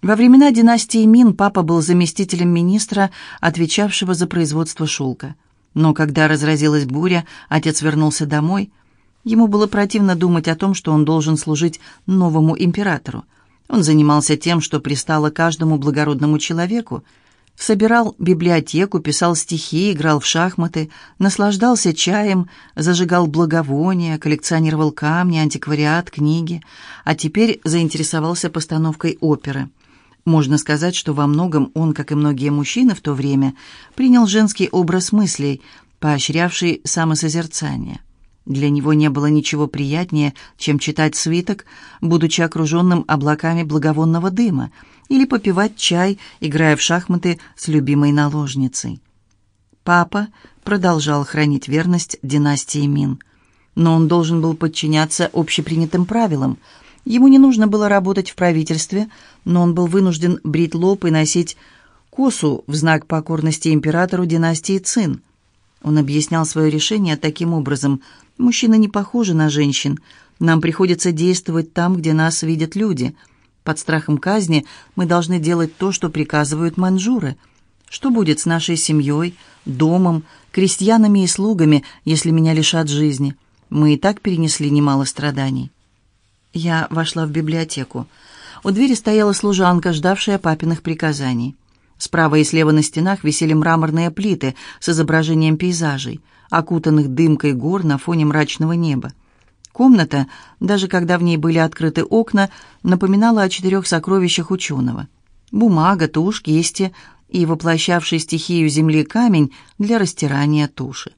Во времена династии Мин папа был заместителем министра, отвечавшего за производство шелка. Но когда разразилась буря, отец вернулся домой. Ему было противно думать о том, что он должен служить новому императору. Он занимался тем, что пристало каждому благородному человеку. Собирал библиотеку, писал стихи, играл в шахматы, наслаждался чаем, зажигал благовония, коллекционировал камни, антиквариат, книги, а теперь заинтересовался постановкой оперы. Можно сказать, что во многом он, как и многие мужчины в то время, принял женский образ мыслей, поощрявший самосозерцание. Для него не было ничего приятнее, чем читать свиток, будучи окруженным облаками благовонного дыма, или попивать чай, играя в шахматы с любимой наложницей. Папа продолжал хранить верность династии Мин, но он должен был подчиняться общепринятым правилам – Ему не нужно было работать в правительстве, но он был вынужден брить лоб и носить косу в знак покорности императору династии Цин. Он объяснял свое решение таким образом. «Мужчины не похожи на женщин. Нам приходится действовать там, где нас видят люди. Под страхом казни мы должны делать то, что приказывают манжуры. Что будет с нашей семьей, домом, крестьянами и слугами, если меня лишат жизни? Мы и так перенесли немало страданий». Я вошла в библиотеку. У двери стояла служанка, ждавшая папиных приказаний. Справа и слева на стенах висели мраморные плиты с изображением пейзажей, окутанных дымкой гор на фоне мрачного неба. Комната, даже когда в ней были открыты окна, напоминала о четырех сокровищах ученого. Бумага, тушь, кисти и воплощавший стихию земли камень для растирания туши.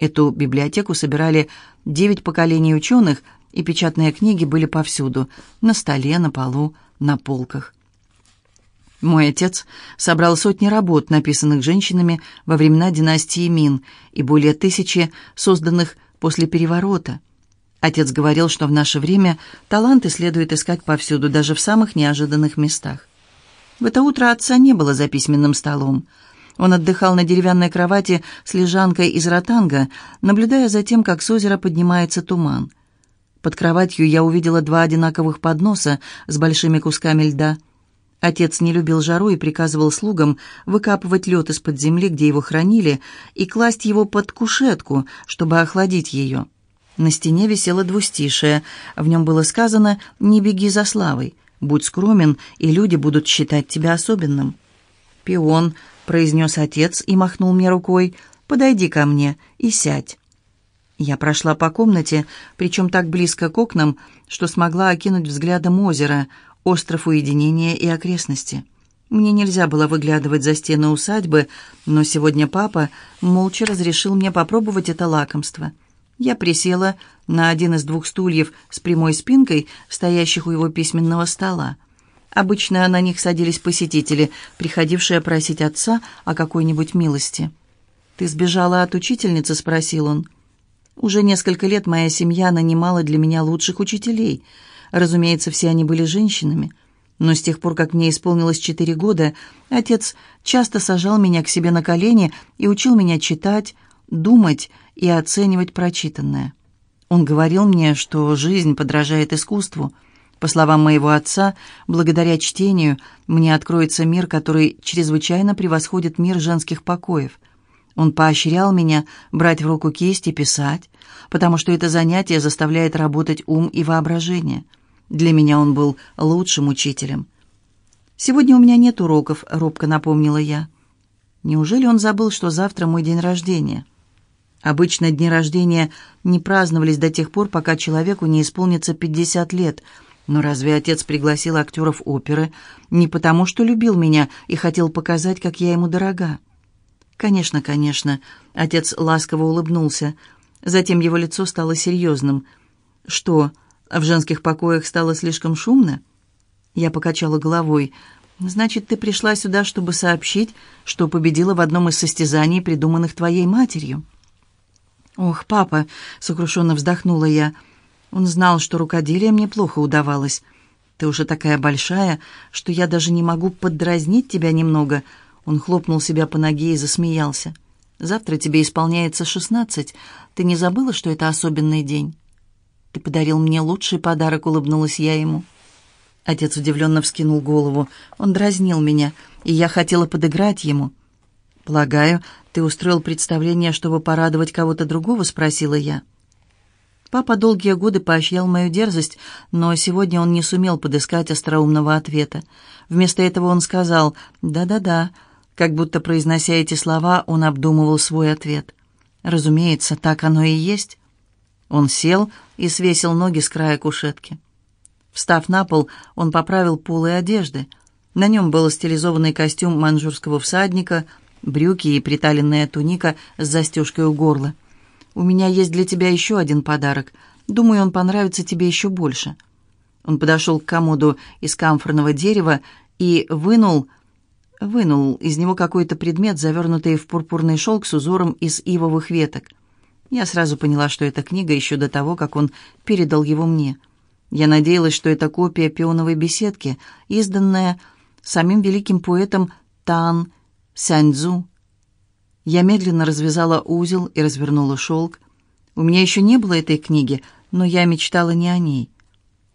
Эту библиотеку собирали девять поколений ученых – и печатные книги были повсюду, на столе, на полу, на полках. Мой отец собрал сотни работ, написанных женщинами во времена династии Мин, и более тысячи, созданных после переворота. Отец говорил, что в наше время таланты следует искать повсюду, даже в самых неожиданных местах. В это утро отца не было за письменным столом. Он отдыхал на деревянной кровати с лежанкой из ротанга, наблюдая за тем, как с озера поднимается туман. Под кроватью я увидела два одинаковых подноса с большими кусками льда. Отец не любил жару и приказывал слугам выкапывать лед из-под земли, где его хранили, и класть его под кушетку, чтобы охладить ее. На стене висело двустишее. В нем было сказано «Не беги за славой, будь скромен, и люди будут считать тебя особенным». «Пион», — произнес отец и махнул мне рукой, — «подойди ко мне и сядь». Я прошла по комнате, причем так близко к окнам, что смогла окинуть взглядом озеро, остров уединения и окрестности. Мне нельзя было выглядывать за стены усадьбы, но сегодня папа молча разрешил мне попробовать это лакомство. Я присела на один из двух стульев с прямой спинкой, стоящих у его письменного стола. Обычно на них садились посетители, приходившие просить отца о какой-нибудь милости. «Ты сбежала от учительницы?» — спросил он. Уже несколько лет моя семья нанимала для меня лучших учителей. Разумеется, все они были женщинами. Но с тех пор, как мне исполнилось четыре года, отец часто сажал меня к себе на колени и учил меня читать, думать и оценивать прочитанное. Он говорил мне, что жизнь подражает искусству. По словам моего отца, благодаря чтению мне откроется мир, который чрезвычайно превосходит мир женских покоев – он поощрял меня брать в руку кисть и писать, потому что это занятие заставляет работать ум и воображение. Для меня он был лучшим учителем. «Сегодня у меня нет уроков», — робко напомнила я. Неужели он забыл, что завтра мой день рождения? Обычно дни рождения не праздновались до тех пор, пока человеку не исполнится 50 лет. Но разве отец пригласил актеров оперы не потому, что любил меня и хотел показать, как я ему дорога? «Конечно, конечно», — отец ласково улыбнулся. Затем его лицо стало серьезным. «Что, в женских покоях стало слишком шумно?» Я покачала головой. «Значит, ты пришла сюда, чтобы сообщить, что победила в одном из состязаний, придуманных твоей матерью?» «Ох, папа!» — сокрушенно вздохнула я. «Он знал, что рукоделие мне плохо удавалось. Ты уже такая большая, что я даже не могу поддразнить тебя немного, он хлопнул себя по ноге и засмеялся. «Завтра тебе исполняется шестнадцать. Ты не забыла, что это особенный день?» «Ты подарил мне лучший подарок», — улыбнулась я ему. Отец удивленно вскинул голову. Он дразнил меня, и я хотела подыграть ему. «Полагаю, ты устроил представление, чтобы порадовать кого-то другого?» — спросила я. Папа долгие годы поощрял мою дерзость, но сегодня он не сумел подыскать остроумного ответа. Вместо этого он сказал «да-да-да», как будто, произнося эти слова, он обдумывал свой ответ. «Разумеется, так оно и есть». Он сел и свесил ноги с края кушетки. Встав на пол, он поправил полы одежды. На нем был стилизованный костюм манжурского всадника, брюки и приталенная туника с застежкой у горла. «У меня есть для тебя еще один подарок. Думаю, он понравится тебе еще больше». Он подошел к комоду из камфорного дерева и вынул, вынул из него какой-то предмет, завернутый в пурпурный шелк с узором из ивовых веток. Я сразу поняла, что это книга еще до того, как он передал его мне. Я надеялась, что это копия пионовой беседки, изданная самим великим поэтом Тан Сяньцзу. Я медленно развязала узел и развернула шелк. У меня еще не было этой книги, но я мечтала не о ней.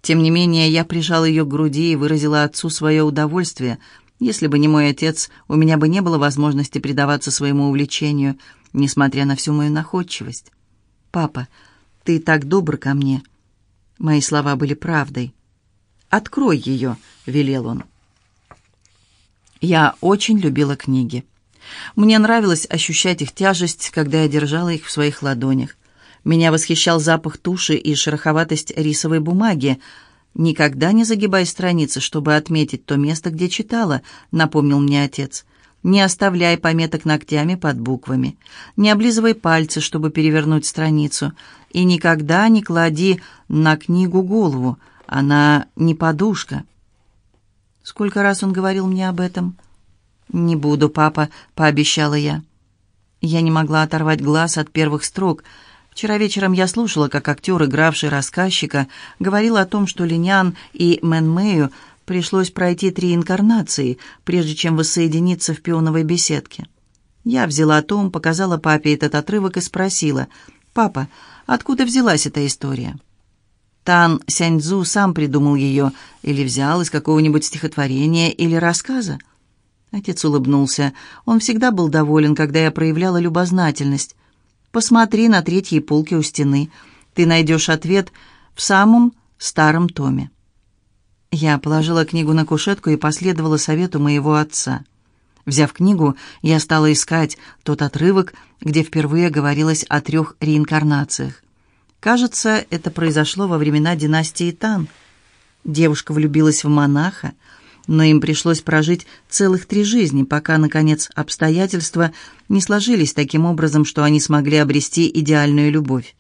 Тем не менее, я прижала ее к груди и выразила отцу свое удовольствие. Если бы не мой отец, у меня бы не было возможности предаваться своему увлечению, несмотря на всю мою находчивость. «Папа, ты так добр ко мне». Мои слова были правдой. «Открой ее», — велел он. Я очень любила книги. Мне нравилось ощущать их тяжесть, когда я держала их в своих ладонях. Меня восхищал запах туши и шероховатость рисовой бумаги. «Никогда не загибай страницы, чтобы отметить то место, где читала», — напомнил мне отец. «Не оставляй пометок ногтями под буквами. Не облизывай пальцы, чтобы перевернуть страницу. И никогда не клади на книгу голову. Она не подушка». Сколько раз он говорил мне об этом? «Не буду, папа», — пообещала я. Я не могла оторвать глаз от первых строк. Вчера вечером я слушала, как актер, игравший рассказчика, говорил о том, что Линян и Мэн Мэю пришлось пройти три инкарнации, прежде чем воссоединиться в пионовой беседке. Я взяла том, показала папе этот отрывок и спросила, «Папа, откуда взялась эта история?» Тан Сяньцзу сам придумал ее или взял из какого-нибудь стихотворения или рассказа. Отец улыбнулся. Он всегда был доволен, когда я проявляла любознательность. «Посмотри на третьей полке у стены. Ты найдешь ответ в самом старом томе». Я положила книгу на кушетку и последовала совету моего отца. Взяв книгу, я стала искать тот отрывок, где впервые говорилось о трех реинкарнациях. Кажется, это произошло во времена династии Тан. Девушка влюбилась в монаха, но им пришлось прожить целых три жизни, пока, наконец, обстоятельства не сложились таким образом, что они смогли обрести идеальную любовь.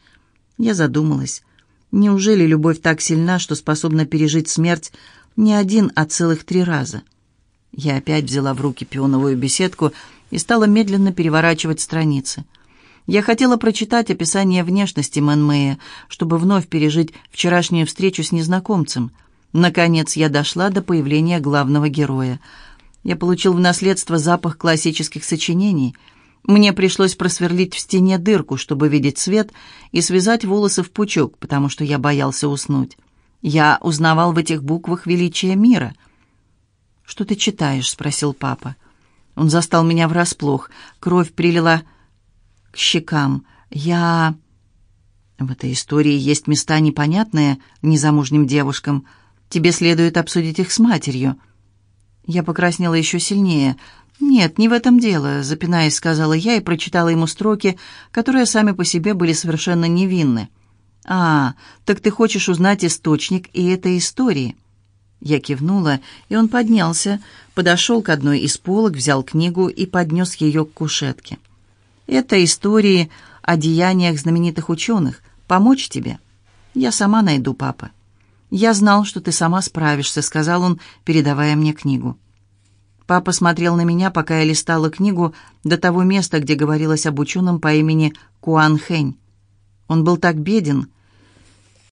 Я задумалась. Неужели любовь так сильна, что способна пережить смерть не один, а целых три раза? Я опять взяла в руки пионовую беседку и стала медленно переворачивать страницы. Я хотела прочитать описание внешности Мэн чтобы вновь пережить вчерашнюю встречу с незнакомцем — Наконец я дошла до появления главного героя. Я получил в наследство запах классических сочинений. Мне пришлось просверлить в стене дырку, чтобы видеть свет, и связать волосы в пучок, потому что я боялся уснуть. Я узнавал в этих буквах величие мира. «Что ты читаешь?» — спросил папа. Он застал меня врасплох. Кровь прилила к щекам. «Я...» В этой истории есть места непонятные незамужним девушкам — Тебе следует обсудить их с матерью». Я покраснела еще сильнее. «Нет, не в этом дело», — запинаясь, сказала я и прочитала ему строки, которые сами по себе были совершенно невинны. «А, так ты хочешь узнать источник и этой истории?» Я кивнула, и он поднялся, подошел к одной из полок, взял книгу и поднес ее к кушетке. «Это истории о деяниях знаменитых ученых. Помочь тебе?» «Я сама найду, папа». «Я знал, что ты сама справишься», — сказал он, передавая мне книгу. Папа смотрел на меня, пока я листала книгу до того места, где говорилось об ученом по имени Куан Хэнь. Он был так беден,